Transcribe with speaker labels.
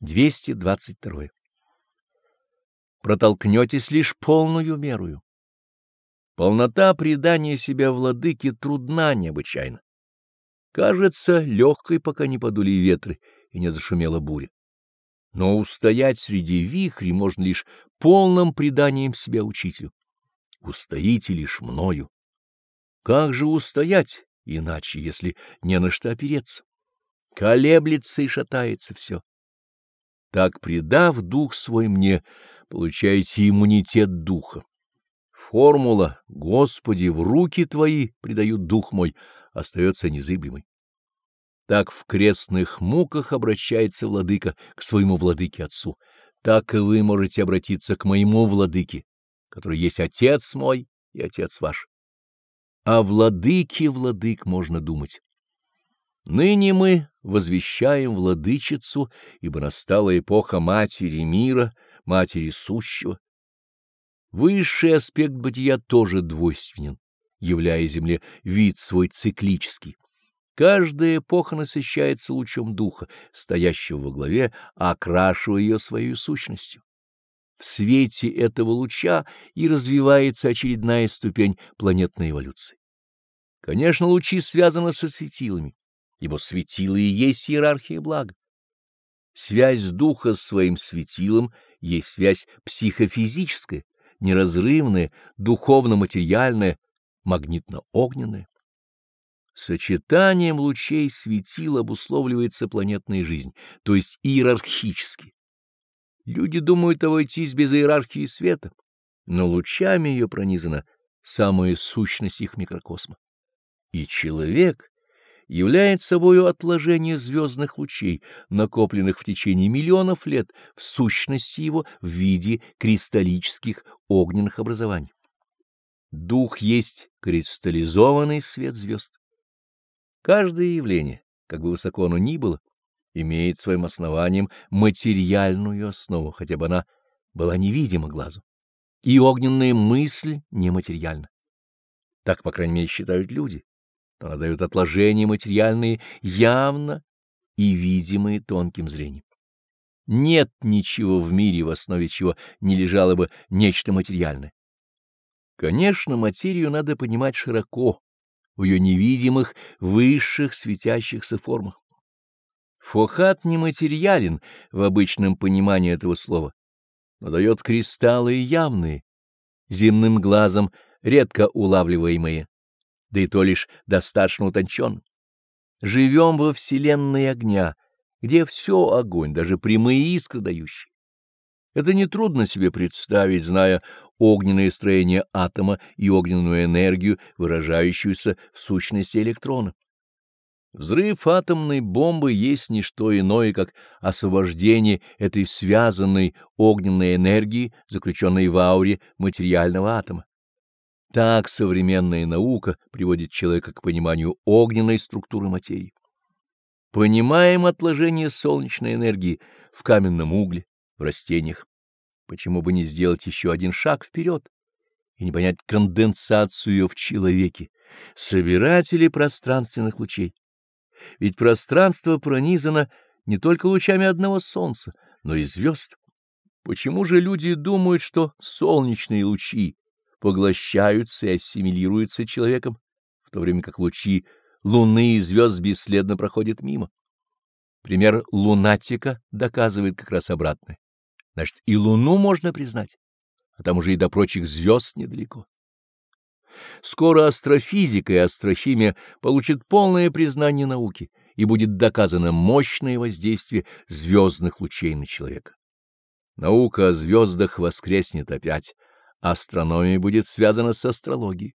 Speaker 1: 222. Протолкнетесь лишь полную мерую. Полнота предания себя владыке трудна необычайно. Кажется легкой, пока не подули ветры и не зашумела буря. Но устоять среди вихрей можно лишь полным преданием себя учителю. Устоите лишь мною. Как же устоять иначе, если не на что опереться? Колеблется и шатается все. Так, предав дух свой мне, получаете иммунитет духа. Формула «Господи, в руки Твои предают дух мой» остается незыблемой. Так в крестных муках обращается владыка к своему владыке отцу, так и вы можете обратиться к моему владыке, который есть отец мой и отец ваш. О владыке владык можно думать. Ныне мы возвещаем владычицу, ибо настала эпоха матери мира, матери сущего. Высший аспект бытия тоже двойственен, являя Земле вид свой циклический. Каждая эпоха насыщается лучом духа, стоящего во главе, окрашивая ее своей сущностью. В свете этого луча и развивается очередная ступень планетной эволюции. Конечно, лучи связаны со светилами ибо светило и есть иерархия блага. Связь духа с своим светилом есть связь психофизическая, неразрывная, духовно-материальная, магнитно-огненная. Сочетанием лучей светил обусловливается планетная жизнь, то есть иерархически. Люди думают обойтись без иерархии света, но лучами ее пронизана самая сущность их микрокосма. И человек является собою отложение звездных лучей, накопленных в течение миллионов лет в сущности его в виде кристаллических огненных образований. Дух есть кристаллизованный свет звезд. Каждое явление, как бы высоко оно ни было, имеет своим основанием материальную основу, хотя бы она была невидима глазу. И огненная мысль нематериальна. Так, по крайней мере, считают люди она дает отложения материальные явно и видимые тонким зрением. Нет ничего в мире, в основе чего не лежало бы нечто материальное. Конечно, материю надо понимать широко, в ее невидимых, высших светящихся формах. Фохат нематериален в обычном понимании этого слова, но дает кристаллы явные, земным глазом редко улавливаемые да и то лишь достаточно утончен. Живем во вселенной огня, где все огонь, даже прямые искры дающие. Это нетрудно себе представить, зная огненное строение атома и огненную энергию, выражающуюся в сущности электрона. Взрыв атомной бомбы есть не что иное, как освобождение этой связанной огненной энергии, заключенной в ауре материального атома. Так современная наука приводит человека к пониманию огненной структуры материи. Понимаем отложение солнечной энергии в каменном угле, в растениях. Почему бы не сделать еще один шаг вперед и не понять конденсацию ее в человеке, собирателе пространственных лучей? Ведь пространство пронизано не только лучами одного солнца, но и звезд. Почему же люди думают, что солнечные лучи поглощаются и ассимилируются человеком, в то время как лучи луны и звезд бесследно проходят мимо. Пример лунатика доказывает как раз обратное. Значит, и луну можно признать, а там уже и до прочих звезд недалеко. Скоро астрофизика и астрохимия получат полное признание науки, и будет доказано мощное воздействие звездных лучей на человека. Наука о звездах воскреснет опять, астрономия будет связана с астрологией.